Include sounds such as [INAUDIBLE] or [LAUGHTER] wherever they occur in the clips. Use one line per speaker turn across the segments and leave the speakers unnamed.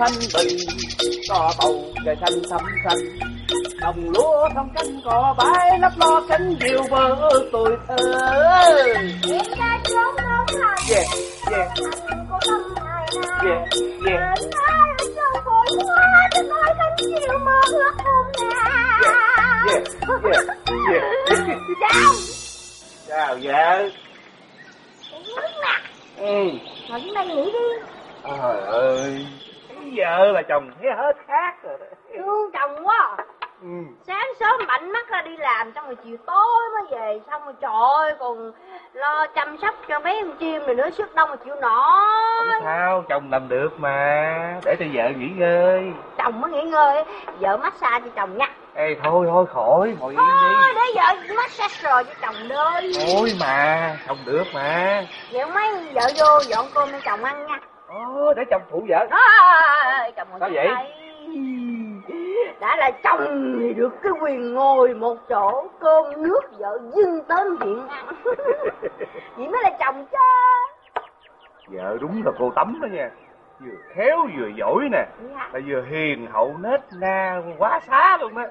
thanh bình có bầu trời xanh thắm xanh đồng lúa thông cánh cỏ bãi lấp lo cánh diều bờ tuổi thơ. Yeah yeah. yeah yeah. Yeah yeah yeah
Chào.
Chào vợ. Ừ.
Vẫn đang nghĩ đi.
Trời ơi vợ là chồng thấy hết khác rồi đó.
Thương chồng quá
ừ.
Sáng sớm bảnh mắt ra đi làm Xong rồi chiều tối mới về Xong rồi trời ơi còn lo chăm sóc cho mấy con chim rồi nữa Sức đông mà chịu nổi.
Không sao chồng làm được mà để cho vợ nghỉ ngơi.
Chồng mới nghỉ ngơi Vợ massage cho chồng nha.
Ê thôi thôi khỏi ngồi yên
Thôi
đi
để vợ massage rồi cho chồng đi.
Thôi mà không được mà.
Vậy mấy vợ vô dọn cơm cho chồng ăn nha
Ồ, để chồng phụ vợ
Đó, chồng ngồi
Sao vậy?
đây. Đã là chồng thì được cái quyền ngồi một chỗ Cơm nước vợ dưng tới hiện ăn [LAUGHS] Vậy mới là chồng chứ
vợ đúng là cô tắm đó nha vừa khéo vừa giỏi nè
Dạ.
là vừa hiền hậu nết na quá xá luôn á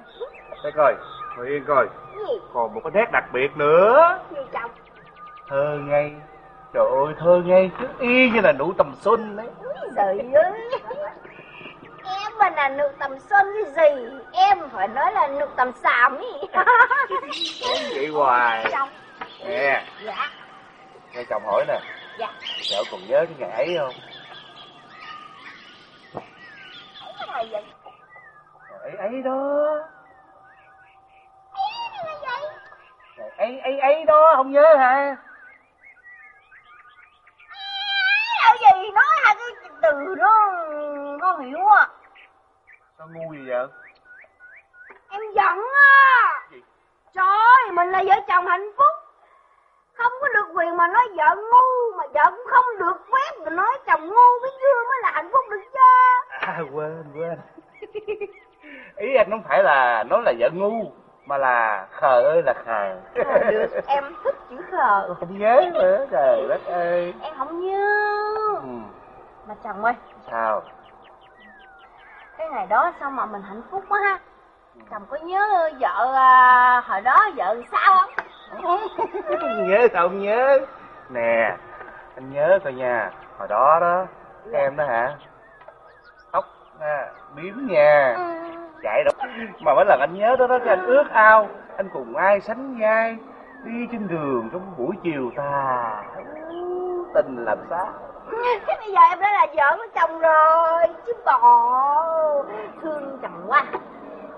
để coi ngồi yên coi
Gì?
còn một cái nét đặc biệt nữa
Gì chồng?
thơ ngây trời ơi thơ ngây cứ y như là nụ tầm xuân đấy.
Trời ơi Em mà là nước tầm xuân cái gì? Em phải nói là nước tầm xàm ý.
Vậy hoài.
Chồng.
Nè.
Dạ.
Nghe chồng hỏi nè.
Dạ.
Vợ còn nhớ cái ngày ấy không?
Này vậy?
Ngày ấy ấy đó ngày ấy ấy ấy đó không nhớ hả
từ đó Nó hiểu à?
Sao ngu gì vậy?
Em giận á.
Gì?
Trời mình là vợ chồng hạnh phúc. Không có được quyền mà nói vợ ngu Mà vợ cũng không được phép mà nói chồng ngu với dương mới là hạnh phúc được chứ.
À quên quên. Ý anh không phải là nói là vợ ngu Mà là khờ ơi là khờ.
Ờ, Được, em thích chữ khờ.
Không nhớ nữa trời đất ơi.
Em không nhớ.
Ừ.
Mà chồng ơi,
Sao?
Cái ngày đó sao mà mình hạnh phúc quá ha? Chồng có nhớ vợ à, hồi đó vợ sao không? [LAUGHS]
Nhớ không nhớ? Nè Anh nhớ coi nha. Hồi đó đó Em đó hả? Tóc à, biếm nha.
Ừ.
chạy đâu? Mà mỗi lần anh nhớ đó đó thì anh ước ao. Anh cùng ai sánh vai đi trên đường trong buổi chiều tà. Tình làm sao
Thế bây giờ em đã là vợ của chồng rồi Chứ bò Thương chồng quá.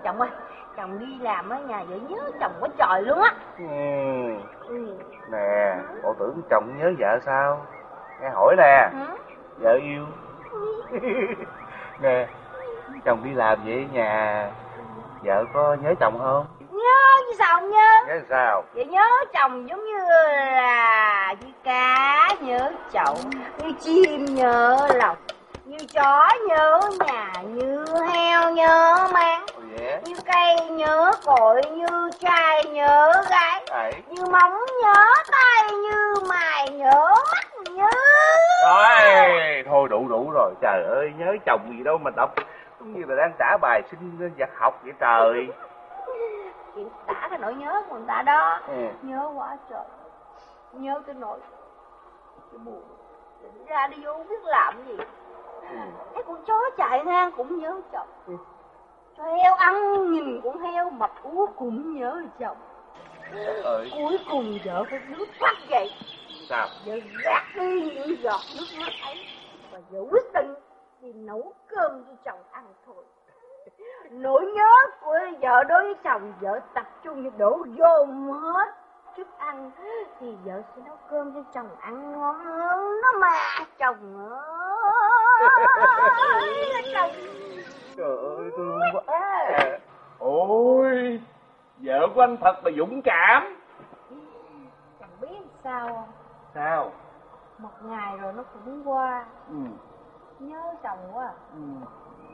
Chồng ơi Chồng đi làm ở nhà vợ nhớ chồng quá trời luôn á.
Ừ.
ừ.
nè bộ tưởng chồng nhớ vợ sao? Nghe hỏi nè.
Hả?
vợ yêu. [LAUGHS] Nè chồng đi làm vậy ở nhà vợ có nhớ chồng không
Nhớ chứ sao không nhớ
nhớ sao
Vợ nhớ chồng giống như là Như cá nhớ chậu Như chim nhớ lòng Như chó nhớ nhà Như heo nhớ
Ồ vậy
Như cây nhớ cội Như trai nhớ gái
Đấy.
như móng nhớ tay như mài nhớ mắt nhớ
Rồi, thôi đủ đủ rồi. Trời ơi, nhớ chồng gì đâu mà đọc. Giống như là đang trả bài sinh vật học vậy trời.
Chị tả cái nỗi nhớ của người ta đó.
Ừ.
nhớ quá trời. Nhớ cái nỗi cái buồn. Định ra đi vô không biết làm gì.
Ừ.
thấy con chó chạy ngang cũng nhớ chồng. Cho heo ăn nhìn con heo mập ú cũng nhớ chồng.
Ơi,
cuối cùng vợ phải nước mắt vậy.
Sao?
vợ gạt đi những giọt nước mắt ấy. Và vợ quyết định đi nấu cơm cho chồng ăn thôi nỗi nhớ của vợ đối với chồng vợ tập trung như đổ dồn hết chút ăn thì vợ sẽ nấu cơm cho chồng ăn ngon hơn đó mà chồng ơi chồng [LAUGHS]
Trời ơi, thương quá. Ôi, vợ của anh thật là dũng cảm.
chẳng biết sao không
Sao?
một ngày rồi nó cũng qua
Ừ.
nhớ chồng quá à.
Ừ.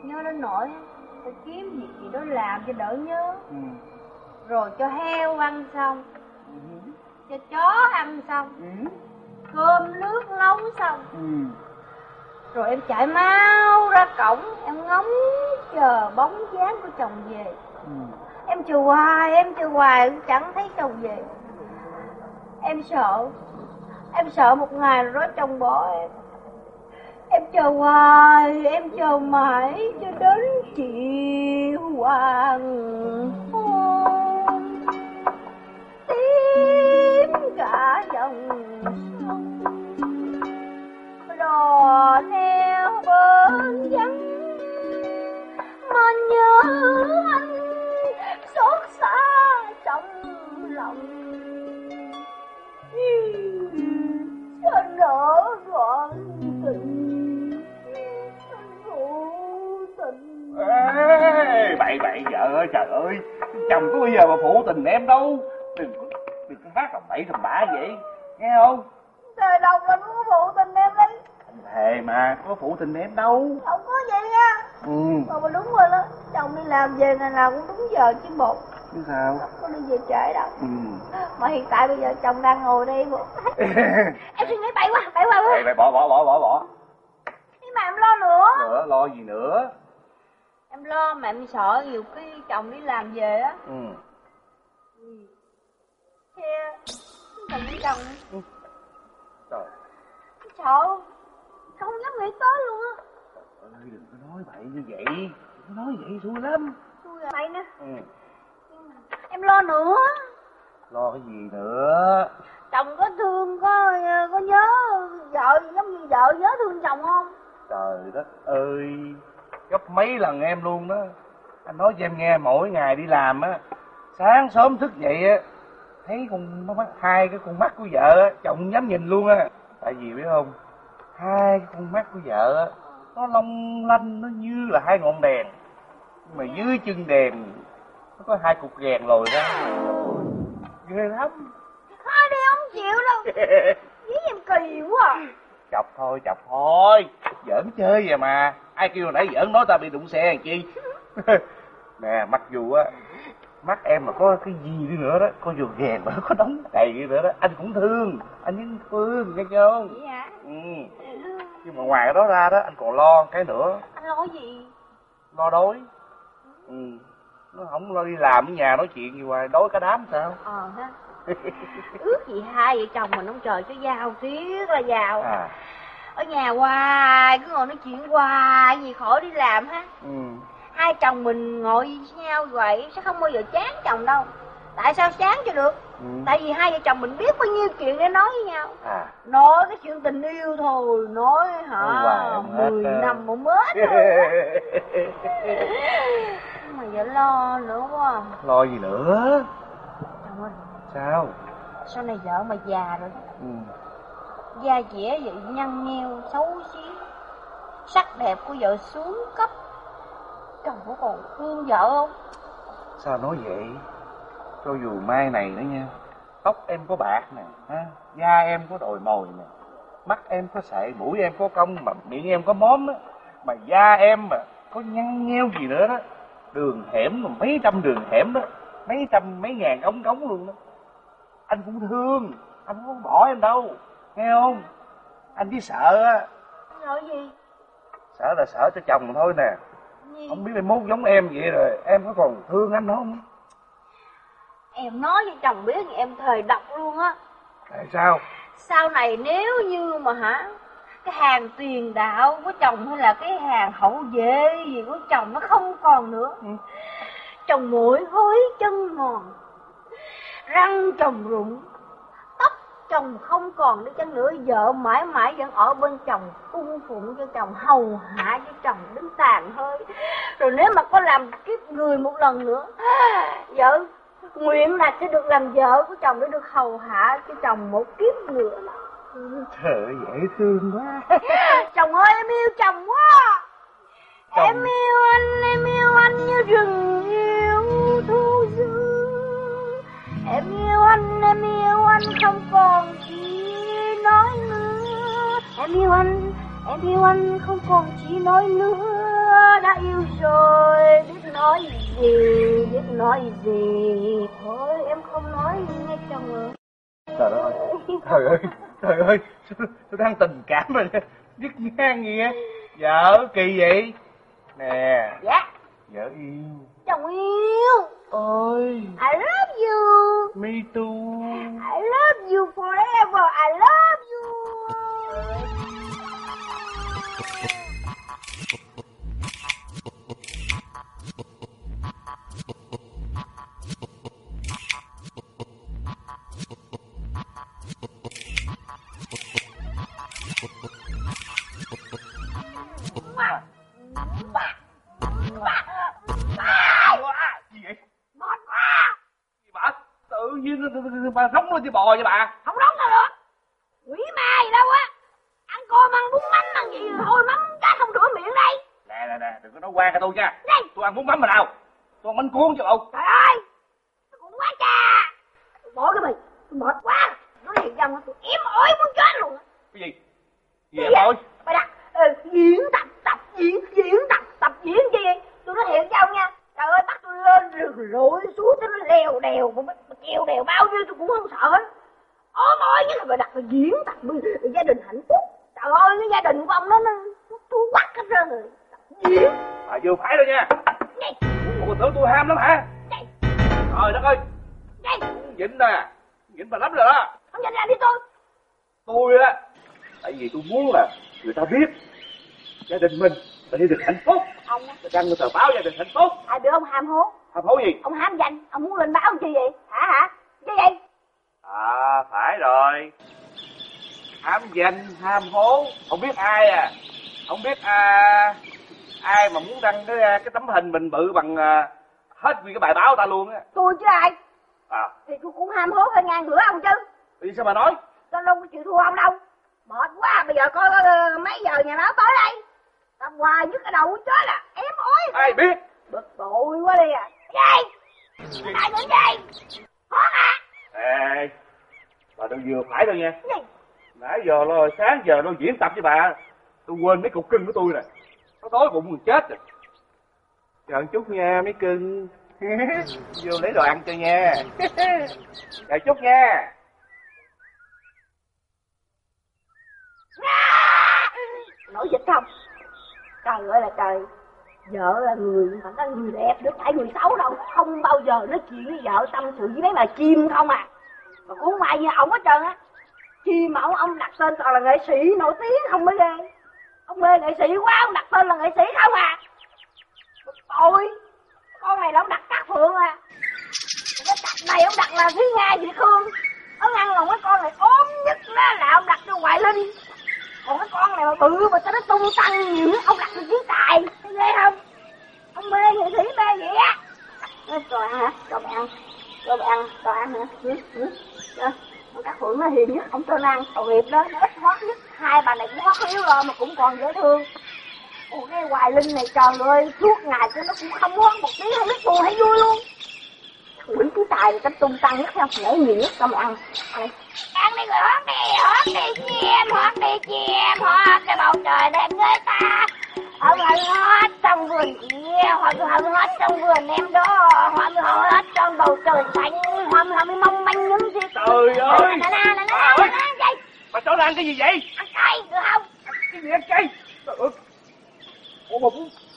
nhớ đến nỗi phải kiếm việc gì đó làm cho đỡ nhớ
Ừ.
rồi cho heo ăn xong
Ừ.
cho chó ăn xong
Ừ.
cơm nước nấu xong
Ừ.
Rồi em chạy mau ra cổng Em ngóng chờ bóng dáng của chồng về ừ. Em chờ hoài Em chờ hoài chẳng thấy chồng về Em sợ Em sợ một ngày rồi đó chồng bỏ em Em chờ hoài Em chờ mãi cho đến chị hoàng. hôn
giờ
chứ một
Chứ sao?
Không có đi về trễ đâu.
Ừ.
Mà hiện tại bây giờ chồng đang ngồi đây bộ. [LAUGHS] Em suy nghĩ bậy quá bậy quá
Bậy bậy bỏ bỏ bỏ bỏ bỏ.
Nhưng mà em lo nữa.
Nữa lo gì nữa?
Em lo mà em sợ nhiều khi chồng đi làm về á.
Ừ.
Xe Chồng đi chồng.
Trời.
Sợ. Không dám nghĩ tới luôn á.
Ơi đừng có nói bậy như vậy. Đừng có nói vậy xui lắm
À bậy nè.
Ừ.
Em lo nữa.
Lo cái gì nữa?
Chồng có thương có có nhớ vợ giống như vợ nhớ thương chồng không?
Trời đất ơi. Gấp mấy lần em luôn đó. Anh nói cho em nghe mỗi ngày đi làm á Sáng sớm thức dậy á Thấy con mắt hai cái con mắt của vợ á Chồng dám nhìn luôn á. Tại vì biết không Hai cái con mắt của vợ á Nó long lanh nó như là hai ngọn đèn mà dưới chân đèn Nó có hai cục ghèn lồi ra. Ghê lắm.
Thôi đi không chịu đâu. [LAUGHS] Với em kỳ quá à.
chọc thôi chọc thôi. Giỡn chơi vậy mà. Ai kêu hồi nãy giỡn nói ta bị đụng xe làm chi? [LAUGHS] Nè mặc dù á mắt em mà có cái gì đi nữa đó có dù ghèn mà nó có đóng đầy đi nữa đó anh cũng thương. Anh vẫn thương nghe chưa không?
Hả?
Ừ. nhưng mà ngoài cái đó ra đó anh còn lo cái nữa.
Anh lo gì?
Lo đói ừ. nó không lo đi làm ở nhà nói chuyện gì hoài đói cả đám sao?
Ờ ha. Ước gì hai vợ chồng mình ông trời cho giàu thiết là giàu.
À.
Ở nhà hoài cứ ngồi nói chuyện hoài gì khỏi đi làm ha.
Ừ.
Hai chồng mình ngồi với nhau vậy sẽ không bao giờ chán chồng đâu. Tại sao chán cho được?
Ừ.
Tại vì hai vợ chồng mình biết bao nhiêu chuyện để nói với nhau.
À.
Nói cái chuyện tình yêu thôi Nói hả Mười năm một mết thôi Mà giờ lo nữa quá
lo gì nữa?
Chồng ơi.
Sao?
Sau này vợ mà già rồi
ừ.
Da dẻ vậy nhăn nheo xấu xí. Sắc đẹp của vợ xuống cấp. Chồng có còn thương vợ không?
Sao nói vậy? Cho dù mai này nữa nha. Tóc em có bạc nè ha? Da em có đồi mồi nè. Mắt em có sệ mũi em có cong mà miệng em có móm á. Mà da em mà có nhăn nheo gì nữa đó đường hẻm mà mấy trăm đường hẻm đó mấy trăm mấy ngàn ống cống luôn đó. Anh cũng thương anh không bỏ em đâu nghe không? Anh chỉ sợ á.
Nói gì?
Sợ là sợ cho chồng thôi nè.
Gì?
không biết mai mốt giống em vậy rồi em có còn thương anh không?
Em nói với chồng biết em thời độc luôn á.
Tại sao?
Sau này nếu như mà hả Cái hàng tiền đạo của chồng hay là cái hàng hậu vệ gì của chồng nó không còn nữa.
Ừ.
Chồng mũi hối chân mòn Răng chồng rụng Tóc chồng không còn nữa chăng nữa. Vợ mãi mãi vẫn ở bên chồng Cung phụng cho chồng hầu hạ cho chồng đến tàn hơi. Rồi nếu mà có làm kiếp người một lần nữa Vợ nguyện là sẽ được làm vợ của chồng để được hầu hạ cho chồng một kiếp nữa
trời ơi, dễ thương quá. [LAUGHS]
Chồng ơi em yêu chồng quá.
Chồng-
em yêu anh em yêu anh như rừng yêu thu dương em yêu anh em yêu anh không còn chỉ nói nữa. Em yêu anh em yêu anh không còn chỉ nói nữa. Đã yêu rồi biết nói gì biết nói gì. Thôi em không nói nghe chồng ơi
trời ơi trời ơi [LAUGHS] trời ơi tôi, tôi đang tình cảm rồi? Nè dứt ngang nghe. Vợ kỳ vậy? Nè.
Dạ.
Vợ yêu.
Chồng yêu.
Ôi.
I love you.
Me too chứ bò vậy bà.
Không nóng đâu nữa. Quỷ ma gì đâu á. Ăn cơm ăn bún mắm ăn gì thôi mắm cá không rửa miệng đây.
Nè nè nè đừng có nói quan cho tôi nha.
Đây.
Tôi ăn bún mắm mà nào. Tôi ăn bánh cuốn chứ bộ
trời ơi cũng quá cha. Tôi bỏ cái mì tôi mệt quá. Nói thiệt rằng tôi ém ỏi muốn chết luôn
cái gì? Gì vậy thôi
Mày đặt ờ, diễn tập tập diễn diễn tập tập diễn vậy? Tôi nói thiệt cho ông nha. Trời ơi bắt tôi lên rồi lội xuống cho nó leo đèo mà, kêu đèo bao nhiêu tôi cũng không sợ hết. Ôm ôi nhất là mày đặt là diễn tập với gia đình hạnh phúc. Trời ơi cái gia đình của ông nó nó thú quắc hết trơn rồi. Diễn.
bà vừa phải rồi nha
Đây,
ủa tưởng tôi ham lắm hả
đây,
trời đất ơi
đây.
nhịn nè nhịn bà lắm rồi đó
Ông nhìn ra đi tôi.
tôi á tại vì tôi muốn là người ta biết gia đình mình là gia đình hạnh phúc
Ông á,
đăng tờ báo gia đình hạnh phúc
ai biểu ông ham hố.
Hàm hố gì
Ông ham danh. Ông muốn lên báo làm chi vậy? Hả hả? Cái gì?
à phải rồi ham danh ham hố không biết ai à không biết à, ai mà muốn đăng cái cái tấm hình mình bự bằng à, hết nguyên cái bài báo ta luôn á
Tôi chứ ai?
à
Thì tôi cũng ham hố hơn ngang bữa ông chứ.
vì sao mà nói
Tôi đâu có chịu thua ông đâu. Mệt quá, bây giờ coi mấy giờ nhà báo tới đây. Tập hoài nhức cái đầu chết à. Em ơi.
ai biết
Bực bội quá đi à. Gì? Tại những gì? Hốt à?
ê bà đừng vừa phải đâu nha
Gì?
nãy giờ lo sáng giờ lo diễn tập với bà tôi quên mấy cục cưng của tôi nè nó đói bụng mình chết rồi chờ một chút nha mấy cưng [LAUGHS] vô lấy đồ ăn cho nha chờ chút nha
Nói dịch không? Trời ơi là trời. Vợ là người mà nó người đẹp được phải người xấu đâu. Không bao giờ nói chuyện với vợ tâm sự với mấy bà chim không à. Mà cũng không ai như ổng hết trơn á. Khi mà ông, ông đặt tên toàn là nghệ sĩ nổi tiếng không mới ghê. Ông mê nghệ sĩ quá, ông đặt tên là nghệ sĩ không à. Ôi, con này là ông đặt Cát Phượng à. Cái đặt này ông đặt là Thúy Nga vậy khương Ông ăn lòng cái con này ốm nhất đó là ông đặt cho Hoài Linh. Còn cái con này mà bự mà cho nó tung tăng nhiều ông đặt được chiến tài. Thấy ghê không? Ông mê nghệ sĩ mê vậy á. Nói, Rồi ăn hả? Rồi mày ăn. Rồi nữa ăn, dạ, dạ. dạ. các Phượng nó hiền nhất, ông tên ăn, tội nghiệp đó, nó ít hót nhất. Hai bà này cũng hót yếu rồi mà cũng còn dễ thương. Ủa cái Hoài Linh này trời ơi, suốt ngày cho nó cũng không hót một tiếng không biết buồn hay vui luôn. Quỷ cái tài này cách tung tăng nhất không, nhảy nhiều nhất cho ăn. Ăn đi. Ăn đi rồi hót đi, hót đi chim, hót đi chim, hót cái bầu trời đẹp người ta. Ông hân hót trong vườn chị hoặc hân hót trong vườn em đó, hoặc hót trong bầu trời xanh, hoặc là mong manh những gì.
trời ơi
Nè nè nè nè nè
cho nó ăn cái gì vậy
ăn cay được không?
cái gì ăn chay trời ơi ủa mà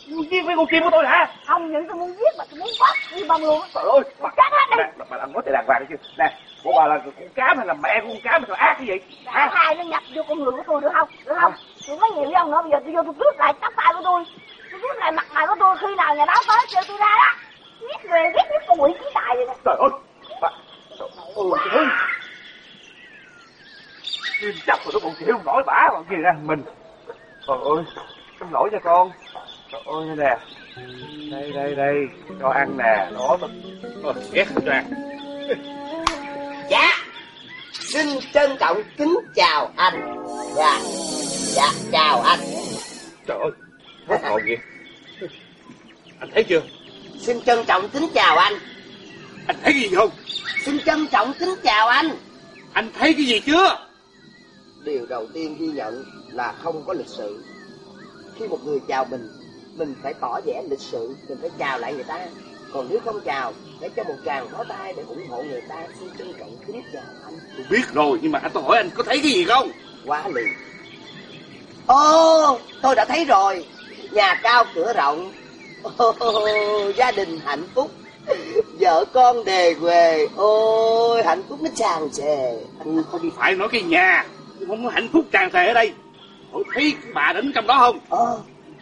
muốn giết mấy con chim của tôi hả
Không những tôi muốn giết mà tôi muốn quất như bông luôn.
trời ơi bà
Chết hết đi.
bà làm có thể đàng hoàng chưa nè của bà là con cám hay là mẹ của con cám mà sao ác cái gì
Đã hai nó nhập vô con người của tôi được không? Được không? Tôi nói nhiều với ông nữa, bây giờ tôi vô tôi rút lại tóc tai của tôi. Tôi rút lại mặt mày của tôi khi nào nhà báo tới kêu tôi ra đó. Giết người, giết giết con quỷ khí tài vậy nè.
trời ơi bà trời ơi. Chim chập rồi nó còn chịu không nổi bả còn gì nè mình. Trời ơi xin lỗi cho con. Trời ơi đây nè. Đây đây đây. Cho ăn nè. Đó Ôi, ghét không cho ăn
Dạ. Xin trân trọng kính chào anh. Dạ. Dạ chào anh.
Trời ơi hết hồn vậy. Anh thấy chưa?
Xin trân trọng kính chào anh
anh thấy cái gì không?
Xin trân trọng kính chào anh.
Anh thấy cái gì chưa?
Điều đầu tiên ghi nhận là không có lịch sự. Khi một người chào mình Mình phải tỏ vẻ lịch sự Mình phải chào lại người ta. Còn nếu không chào Hãy cho một tràng pháo tay để ủng hộ người ta Xin trân trọng kính chào anh.
Tôi biết rồi nhưng mà anh tôi hỏi anh có thấy cái gì không?
Quá liền Ồ, tôi đã thấy rồi. Nhà cao cửa rộng. Ồ, gia đình hạnh phúc. Vợ con đề quê. Ôi, hạnh phúc nó tràn trề.
Tôi không phải nói cái nhà. Tôi không có hạnh phúc tràn trề ở đây. Tôi thấy bà đứng trong đó không?
Ồ,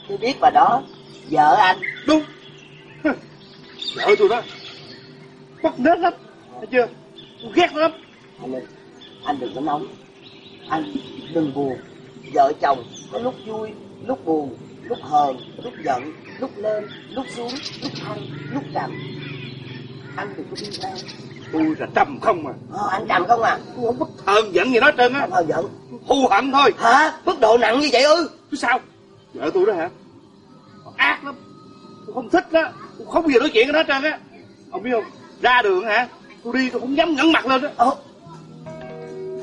tôi biết bà đó. Vợ anh.
Đúng. Vợ tôi đó. Bắt nết lắm. Thấy chưa? Tôi ghét lắm.
Anh ơi, anh đừng có nóng. Anh đừng buồn. Vợ chồng có lúc vui, lúc buồn, lúc hờn, lúc giận, lúc lên, lúc xuống, lúc thăng, lúc trầm. Anh đừng có bi quan.
Tôi là trầm không mà.
Ờ, anh trầm không à?
Tôi không có hờn giận gì nói trơn á.
Hờn giận.
Thù hận thôi.
Hả? Mức độ nặng như vậy ư?
Chứ sao? Vợ tôi đó hả? Ác lắm. Tôi không thích đó. Tôi không bao giờ nói chuyện với nó hết trơn á. Ông biết không? Ra đường hả? Tôi đi tôi không dám ngẩng mặt lên đó.
Ồ,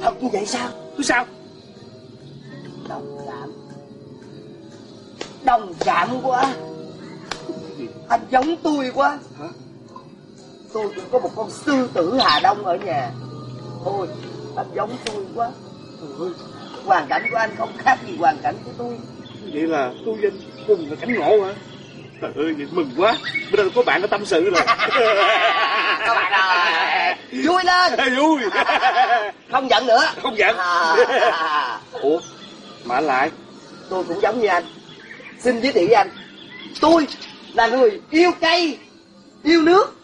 thật như vậy sao?
Chứ sao?
Đồng cảm. Đồng cảm quá. Anh giống tôi quá.
Hả?
Tôi cũng có một con sư tử Hà Đông ở nhà. Thôi, anh giống tôi quá. Trời ơi, hoàn cảnh của anh không khác gì hoàn cảnh của tôi.
Vậy là tôi danh cùng là cảnh ngộ hả? Trời ơi, vậy mừng quá. Bây giờ có bạn có tâm sự rồi. [LAUGHS]
Các bạn ơi, vui lên,
Vui. [LAUGHS]
không giận nữa.
Không giận.
À,
Ủa, mà anh lại.
tôi cũng giống như anh. Xin giới thiệu với anh. Tôi là người yêu cây, yêu nước,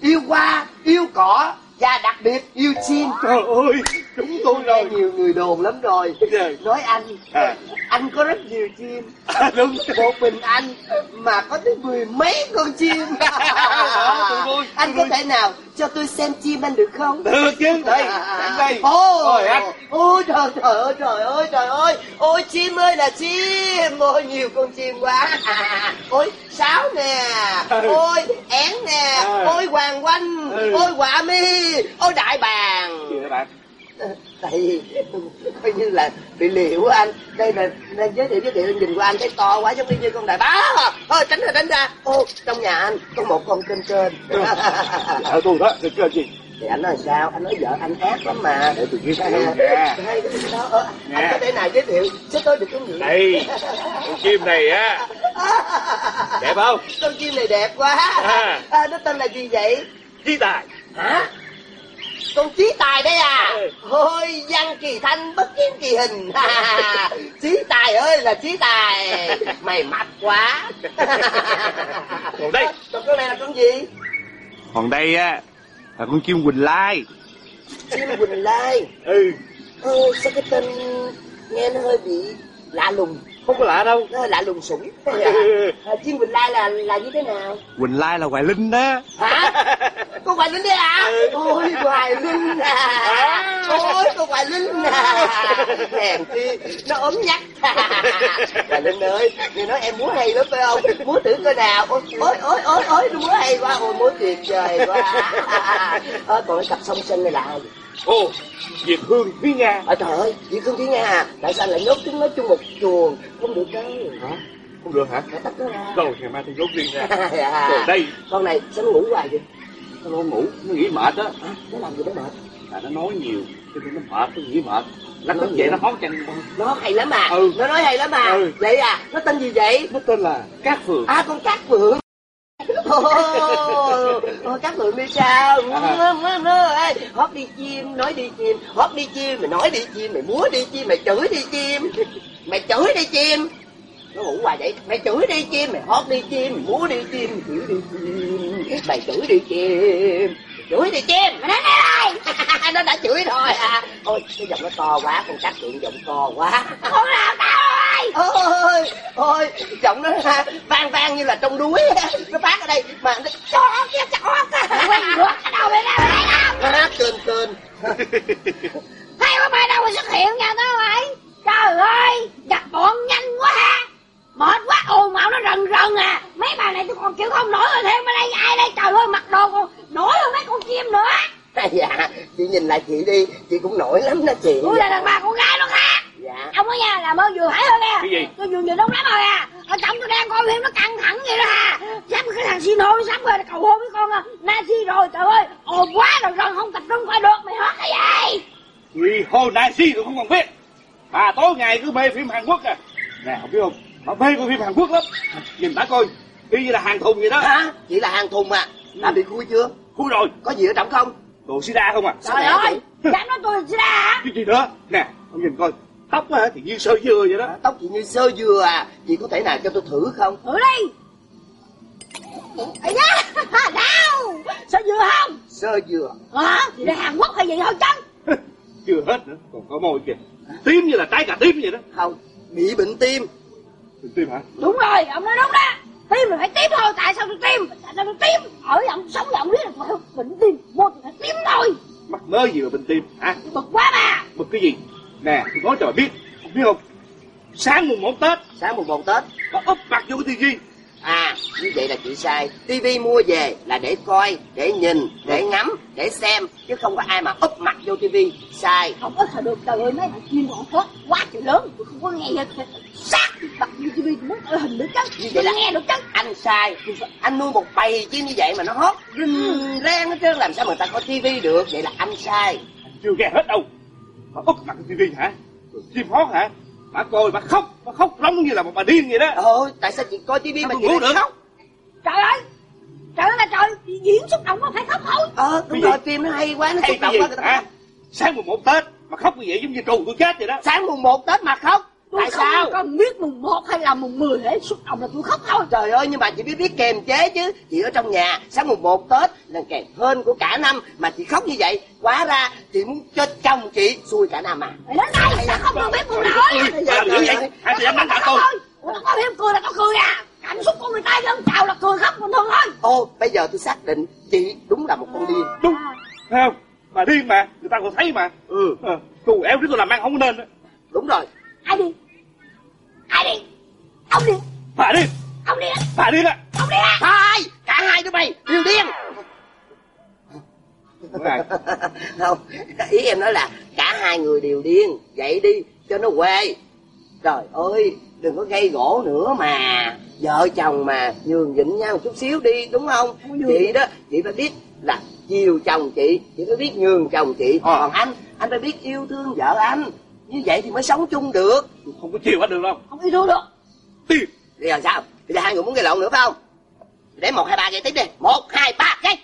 yêu hoa, yêu cỏ và đặc biệt yêu chim.
Trời ơi, chúng tôi rồi.
nhiều người đồn lắm rồi.
Dạ.
Nói anh,
À.
anh có rất nhiều chim.
À, đúng.
Một mình anh mà có tới mười mấy con chim. [LAUGHS]
Tôi,
anh có thể nào cho tôi xem chim anh được không?
Được chứ. Đây, sẵn đây. Anh.
ôi trời trời ơi trời ơi trời ơi ôi chim ơi là chim ôi nhiều con chim quá ôi sáo nè ôi én nè
À.
ôi hoàng
Ừ.
ôi quả mi ôi đại bàng.
Gì bạn?
tại vì coi như là bị liệu á anh. Đây là nên giới thiệu giới thiệu nhìn qua anh thấy to quá giống như con đại bá. Thôi tránh ra tránh ra. Ô trong nhà anh có một con kênh kênh
Vợ tôi đó, được chưa gì?
thì anh nói sao? Anh nói vợ anh ác lắm mà.
Để tôi giới thiệu nè.
hay cái đó. Ờ, anh có thể nào giới thiệu sẽ tôi được cái gì
Đây, con chim này á, đẹp không?
con chim này đẹp quá.
À.
à, nó tên là gì vậy?
Chi tài.
hả con trí tài đây à?
Ừ.
thôi văn kỳ thanh bất kiến kỳ hình. [LAUGHS] Trí tài ơi là trí tài. Mày mập quá.
Còn đây.
còn con này là con gì?
Còn đây á, là con chim Quỳnh Lai.
chim quỳnh lai.
Ừ,
ôi sao cái tên nghe nó hơi bị lạ lùng
không có lạ đâu.
nó hơi lạ lùng sủng. À, [LAUGHS] chim quỳnh lai là là như thế nào?
Quỳnh Lai là Hoài Linh đó.
hả? [LAUGHS] Con hoài linh đấy à? Ôi hoài linh à. Ôi con hoài linh à. [LAUGHS] Hèn chi. Nó ốm nhắc. Hoài linh ơi nghe nói em múa hay lắm phải không? Múa thử coi nào. Ôi ôi ôi ôi múa hay quá. Ôi múa tuyệt vời quá. Ờ, còn cái cặp song sinh này là ai
Ồ, Việt Hương Thúy Nga.
ở trời ơi chị không tiếng nha tại sao lại nhốt chúng nó chung một chuồng không được đâu hả
Không được hả?
phải tách nó ra
Rồi, ngày mai tôi dốt riêng ra. [LAUGHS]
dạ.
Rồi đây,
con này sao nó ngủ hoài vậy
nó lo ngủ, nó nghĩ mệt á.
hả nó làm gì nó mệt
À, nó nói nhiều, cho nên nó mệt, nó nghĩ mệt. Nó thức dậy nó hót chân
nó hay lắm à
Ừ.
nó nói hay lắm à
Ừ.
vậy à nó tên gì vậy
Nó tên là Cát Phường.
à con cát phượng [LAUGHS] Ồ, ồ, cát phượng đi sao?
À.
Nó- nó, ê, hót đi chim nói đi chim. Hót đi chim mày nói đi chim mày múa đi chim mày chửi đi chim. [LAUGHS] Mày chửi đi chim. Nó ngủ hoài vậy. Mày chửi đi chim mày hót đi chim mày múa đi chim mày chửi đi chim. Mày chửi đi chim. Chửi đi chim. Mày nói đây [LAUGHS] nó đã chửi rồi. À ôi cái giọng nó to quá con cát phượng giọng to quá. Con nào tao ơi ôi ôi giọng nó ha, vang vang như là trong đuối nó phát ở đây mà nó chó kia chó quay ngược cái đầu mày ra mày thấy không kên kên
Thấy có mày đâu mà xuất hiện nha tao mày Trời ơi Giặt bọn nhanh quá ha. Mệt quá ồn mạo nó rần rần à. Mấy bà này tôi còn chịu không nổi rồi thêm ở đây ai đây? Trời ơi mặc đồ còn nổi hơn mấy con chim nữa. [LAUGHS]
Dạ chị nhìn lại chị đi chị cũng nổi lắm đó chị.
Tôi là đàn bà con gái nó khác
dạ
Ông nói nha làm ơn vừa phải thôi nha
Cái gì?
Tôi vừa vừa đông lắm rồi à. Ở chồng tôi đang coi phim nó căng thẳng vậy đó à. Sắp cái thằng Sino nó sắp rồi cầu hôn với con à. Nancy rồi trời ơi. Ồn quá rồi rần không tập trung coi được Mày hót cái gì?
Vì hồ đại si tôi không còn biết. Bà tối ngày cứ mê phim Hàn Quốc à. nè không biết không? Bà mê coi phim hàn quốc lắm. Nhìn bà coi y như là hàng thùng vậy đó.
Hả? Chỉ là hàng thùng à? Đã bị khui chưa?
Khui rồi.
Có gì ở trong không?
Đồ sida không à?
Trời ơi, dám nói tôi là sida hả?
cái gì nữa nè ông nhìn coi tóc á thì như sơ dừa vậy đó
tóc chị như sơ dừa à chị có thể nào cho tôi thử không
Thử đi. Ây da, [LAUGHS] đau. Sao vừa không?
sơ dừa
Hả? Thì đây Hàn Quốc hay gì thôi chứ? [LAUGHS]
chưa hết nữa còn có môi kìa tím như là trái cà tím vậy đó
không bị bệnh tim
Đừng tim hả
Đúng rồi, ông nói đúng đó. Tim là phải tím thôi, tại sao tôi tim? Tại sao tôi tim? Ở ông sống với ông biết là phải bệnh tim, vô thì phải tím thôi.
mắc mớ gì mà bệnh tim hả
Bực quá mà.
bực cái gì nè tôi nói cho bà biết không biết không? Sáng mùng một tết.
Sáng mùng một tết.
Bà úp mặt vô cái tivi.
À như vậy là chị sai. Tivi mua về là để coi để nhìn để ngắm để xem chứ không có ai mà úp mặt vô tivi. Sai.
Không có thời được, trời ơi, mấy thằng chuyên bọn thoát quá trời lớn. Tôi không có nghe hết. Sát bật như TV muốn ở hình được chứ.
Như vậy là-
nghe được chứ.
anh sai. Anh nuôi một bầy chim như vậy mà nó hót. Rình rang hết trơn làm sao người ta có tivi được? Vậy là anh sai.
Chưa nghe hết đâu bà úp mặt cái tivi hả? Rồi chim hót hả? Bà coi bà khóc bà khóc rống như là một bà điên vậy đó.
Ôi tại sao chị coi tivi mà chị
ngủ
lại
được?
khóc?
Trời ơi, trời ơi là trời, diễn xúc động có phải khóc thôi.
ờ đúng rồi phim nó hay quá nó
hay
xúc động quá người ta
hả?
khóc.
sáng mùng một tết mà khóc như vậy giống như trù tôi chết vậy đó.
Sáng mùng một tết mà khóc
Tôi
tại
không
sao?
cần biết mùng 1 hay là mùng 10 để xúc động là tôi khóc thôi.
Trời ơi nhưng mà chị biết biết kiềm chế chứ. Chị ở trong nhà sáng mùng 1 Tết là ngày hơn của cả năm Mà chị khóc như vậy. Quá ra chị muốn cho chồng chị xui cả năm à.
Đến đây, sao không được biết mùng nào
Ôi, sao dữ vậy? hai chị dám đánh cả tôi.
Ủa, có phim cười là tao cười à. Cảm xúc của người ta dân chào là cười khóc bình thường thôi.
Ô bây giờ tôi xác định chị đúng là một con điên.
Đúng. Thấy không? Bà điên mà người ta còn thấy mà.
Ừ.
Tôi éo cái tôi làm ăn không có nên đó.
đúng rồi
Ai đi? Ai đi? Ông đi,
bà điên
ông đi,
bà điên á
ông đi.
Hai Cả hai đứa mày đều điên.
Này,
Không Ý em nói là cả hai người đều điên. Vậy đi cho nó quê. Trời ơi đừng có gây gỗ nữa mà. Vợ chồng mà nhường nhịn nhau một chút xíu đi đúng không? Chị đó chị phải biết là chiều chồng chị Chị phải biết nhường chồng chị.
Ờ.
Còn anh anh phải biết yêu thương vợ anh Như vậy thì mới sống chung được.
Không có chịu hết được đâu.
Không yêu thương được.
điên
Bây giờ sao? Bây giờ hai người muốn gây lộn nữa phải không? Để một hai ba gây tiếp đi. Một hai ba gây.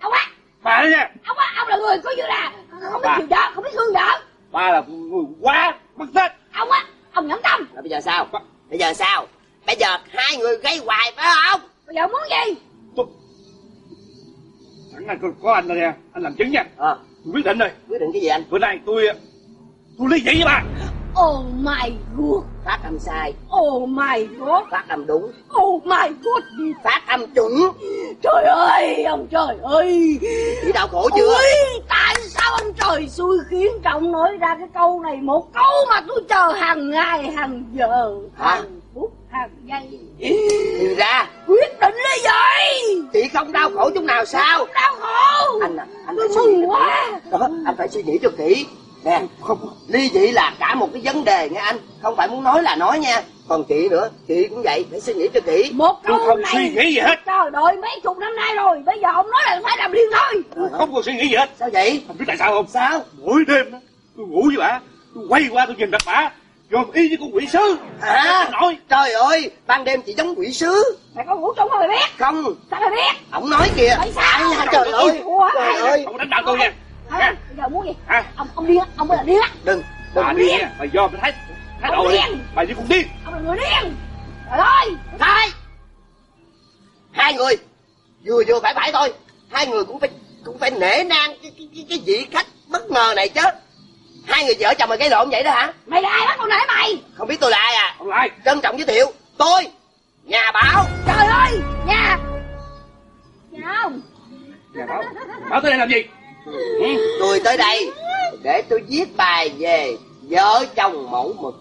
Ông á,
bà đó nha.
Ông á, ông là người có như là không biết
Bà.
chiều vợ, không biết thương vợ.
bà là người quá mất hết.
Ông á, ông nhẫn tâm.
Rồi bây giờ sao? Bây giờ sao? Bây giờ hai người gây hoài phải không?
Bây giờ muốn gì?
tôi sẵn này có, có anh rồi nè. Anh làm chứng nha.
Ờ.
Tôi quyết định rồi
quyết định cái gì anh?
Bữa nay tôi tôi ly dị với bà
Oh my god.
phát âm sai
Oh my god.
phát âm đúng
Oh my god.
phát âm chuẩn
Trời ơi, ông trời ơi.
chị đau khổ chưa
Ôi, tại sao ông trời xui khiến trọng nói ra cái câu này một câu mà tôi chờ hàng ngày, hàng giờ,
Hả?
hàng phút, hàng giây.
thì ra
Quyết định đi vậy.
chị không đau khổ chút nào sao
Đau khổ.
anh à anh
Tôi
phải suy nghĩ
mừng quá.
đó anh phải suy nghĩ cho kỹ nè ly dị là cả một cái vấn đề nghe anh không phải muốn nói là nói nha. Còn chị nữa chị cũng vậy phải suy nghĩ cho kỹ.
Một
tôi
câu
không
này.
suy nghĩ gì hết.
Trời ơi, mấy chục năm nay rồi, bây giờ ông nói là phải làm liền thôi.
tôi không có suy nghĩ gì hết.
Sao vậy?
Anh biết tại sao không?
Sao?
Mỗi đêm đó, tôi ngủ với bà tôi quay qua tôi nhìn mặt bà rồi y như con quỷ sứ.
Hả?
Nói.
Trời ơi ban đêm chị giống quỷ sứ.
Mày có ngủ chung không mày biết?
không.
Sao mày biết?
ổng nói kìa.
Tại sao?
Ai, trời ơi
Ủa,
trời ơi.
Không có đánh đạo tôi nha
Bây giờ muốn gì?
hả
Ông ông điên, ông là điên á.
đừng đừng
bà điên bà do tôi thấy
Ông
đi
điên.
bà như con điên
Ông là người điên. Trời ơi.
hai hai người vừa vừa phải phải thôi hai người cũng phải cũng phải nể nang cái cái cái, cái vị khách bất ngờ này chứ hai người vợ chồng mà gây lộn vậy đó hả
Mày là ai bắt con nể mày?
không biết tôi là ai à
không lại
trân trọng giới thiệu tôi nhà bảo
Trời ơi, nha. Chào.
nhà bảo bảo tới đây làm gì.
Tôi tới đây để tôi viết bài về vợ chồng mẫu mực.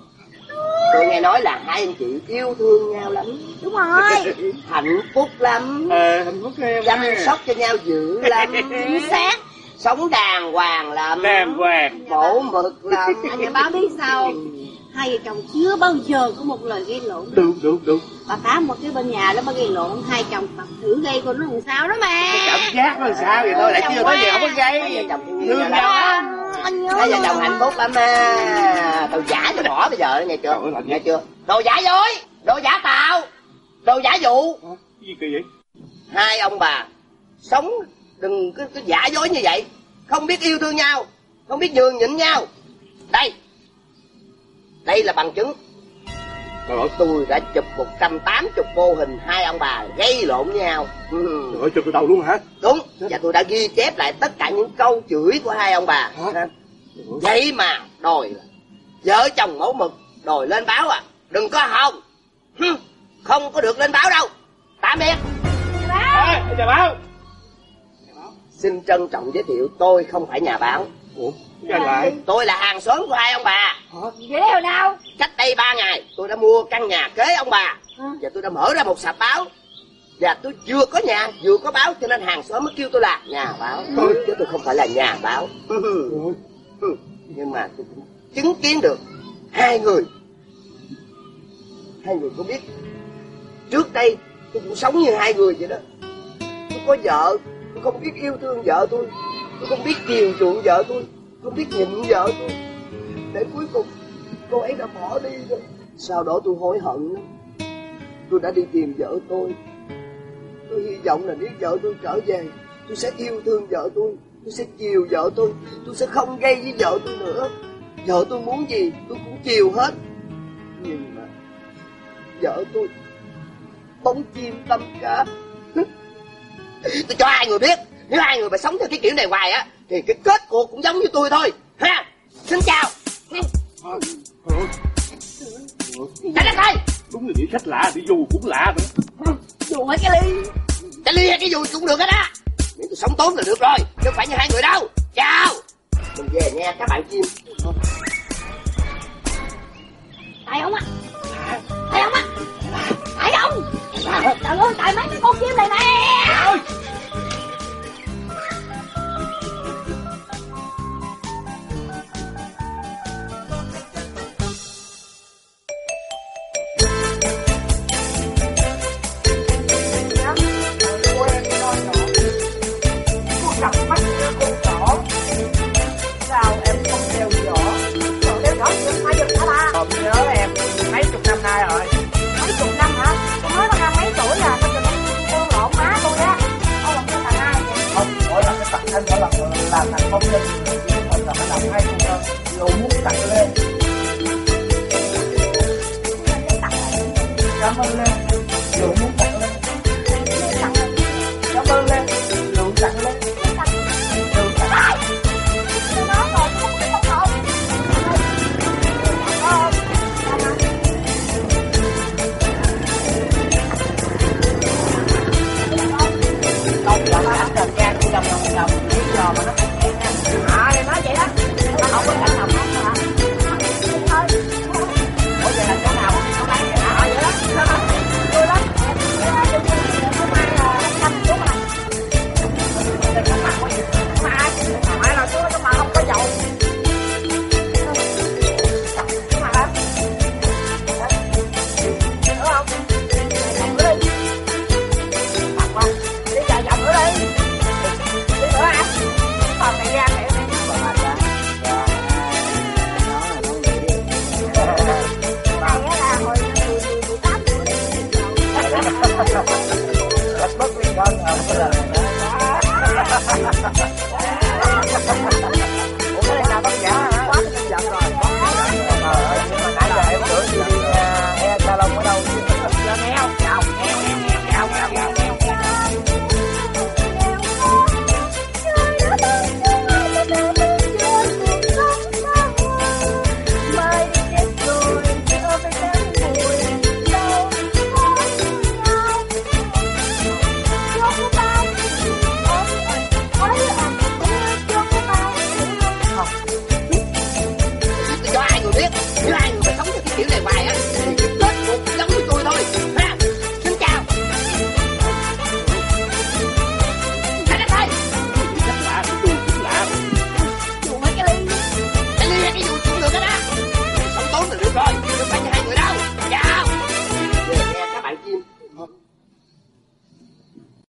Tôi nghe nói là hai anh chị yêu thương nhau lắm.
Đúng rồi. [LAUGHS]
hạnh phúc lắm.
Ờ hạnh phúc em
chăm sóc cho nhau dữ lắm. [LAUGHS]
Chính xác.
sống đàng hoàng lắm.
Đàng hoàng.
Mẫu mực lắm
Anh nhà báo biết sao không? Hai vợ chồng chưa bao giờ có một lời gây lộn
đúng đúng đúng.
Bà phá một cái bên nhà đó mới gây lộn Hai chồng tập thử gây coi nó làm sao đó mà
cảm giác nó sao vậy thôi lại chưa nói gì không có
hai
gây
vợ chồng thương nhau
nhớ
hai vợ chồng hạnh phúc lắm à tao giả cho bỏ bây giờ nghe chưa? Nghe chưa? Đồ giả dối đồ giả tạo đồ giả dụ.
Gì kỳ vậy?
Hai ông bà sống đừng cứ, cứ giả dối như vậy. Không biết yêu thương nhau không biết nhường nhịn nhau. Đây đây là bằng chứng. Rồi tôi đã chụp 180 mô hình hai ông bà gây lộn nhau.
Ừ. Trời ơi, chụp từ đầu luôn hả?
Đúng, và tôi đã ghi chép lại tất cả những câu chửi của hai ông bà. Hả? Vậy mà đòi vợ chồng mẫu mực đòi lên báo à. Đừng có hòng. Không có được lên báo đâu. Tạm biệt.
Ê, chào báo.
Xin trân trọng giới thiệu tôi không phải nhà báo.
Ủa, cái lại.
Tôi là hàng xóm của hai ông bà.
Hả? Vậy hồi nào?
Cách đây ba ngày tôi đã mua căn nhà kế ông bà. Hả? Và tôi đã mở ra một sạp báo. Và tôi vừa có nhà vừa có báo Cho nên hàng xóm mới kêu tôi là nhà báo. Thôi chứ tôi không phải là nhà báo. Nhưng mà tôi cũng chứng kiến được Hai người. Hai người có biết. Trước đây tôi cũng sống như hai người vậy đó. Tôi có vợ Tôi không biết yêu thương vợ tôi. Tôi không biết chiều chuộng vợ tôi không biết nhịn vợ tôi. Để cuối cùng, cô ấy đã bỏ đi rồi Sau đó tôi hối hận lắm. Tôi đã đi tìm vợ tôi. Tôi hy vọng là nếu vợ tôi trở về, Tôi sẽ yêu thương vợ tôi. Tôi sẽ chiều vợ tôi. Tôi sẽ không gây với vợ tôi nữa. Vợ tôi muốn gì, tôi cũng chiều hết. Nhưng mà Vợ tôi Bóng chim tâm cá. [LAUGHS] Tôi cho ai người biết? Nếu hai người mà sống theo cái kiểu này hoài á Thì cái kết cuộc cũng giống như tôi thôi. Ha? Xin chào. Trả đất ơi
Đúng là đi khách lạ, đi dù cũng lạ nữa.
Dù hay cái ly.
Cái ly hay cái dù cũng được hết á. Miễn tôi sống tốt là được rồi Chứ không phải như hai người đâu. Chào. Mình về nha các bạn chim
Tại ông á. Tại ông á